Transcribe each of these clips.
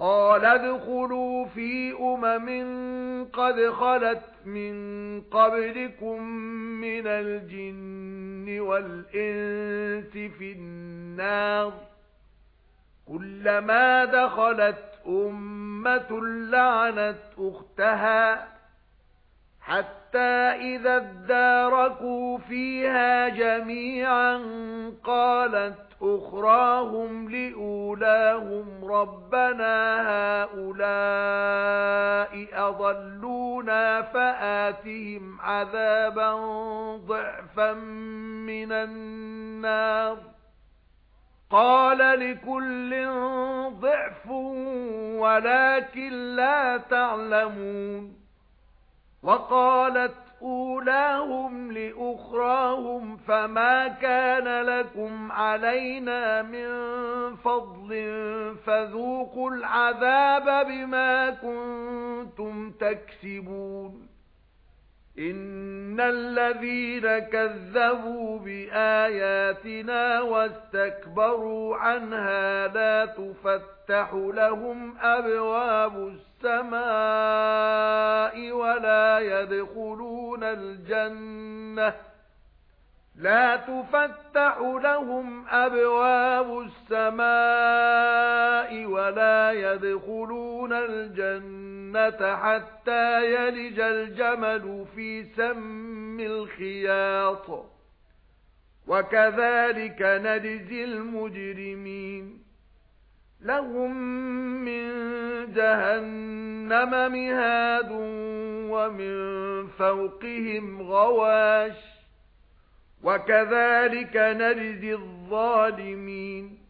قال ادخلوا في أمم قد خلت من قبلكم من الجن والإنس في النار كلما دخلت أمة لعنت أختها حتى إذا اداركوا فيها جميعا قالت أخراهم لأولاهم ربنا هؤلاء أضلونا فآتهم عذابا ضعفا من النار قال لكل ضعف ولكن لا تعلمون وقالت أولاهم لأخراهم فما كان لكم علينا من فضل فذوقوا العذاب بما كنتم تكسبون إِنَّ الَّذِينَ كَذَّبُوا بِآيَاتِنَا وَاسْتَكْبَرُوا عَنْهَا لَا تُفَتَّحُ لَهُمْ أَبْوَابُ السَّمَاءِ وَلَا يَدْخُلُونَ الْجَنَّةَ لا تفتح لهم ابواب السماء ولا يدخلون الجنة حتى يلج الجمل في سم الخياط. وكذلك نجزي المجرمين. لهم من جهنم مهاد ومن فوقهم غواش. وَكَذَلِكَ نَجْزِي الظَّالِمِينَ.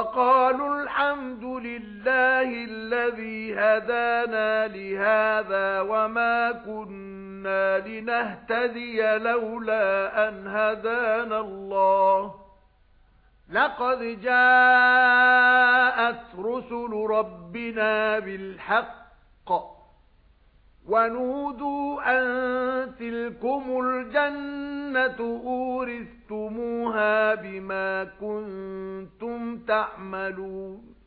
وَقَالُوا الْحَمْدُ لِلَّهِ الَّذِي هَدَانَا لِهَذَا وَمَا كُنَّا لِنَهْتَدِيَ لَوْلَا أَنْ هَدَانَا اللَّهُ. لَقَدْ جَاءَتْ رُسُلُ رَبِّنَا بِالْحَقِّ وَنُودُوا أَن تِلْكُمُ الْجَنَّةُ أُورِثْتُمُوهَا بِمَا كُنتُمْ تَعْمَلُونَ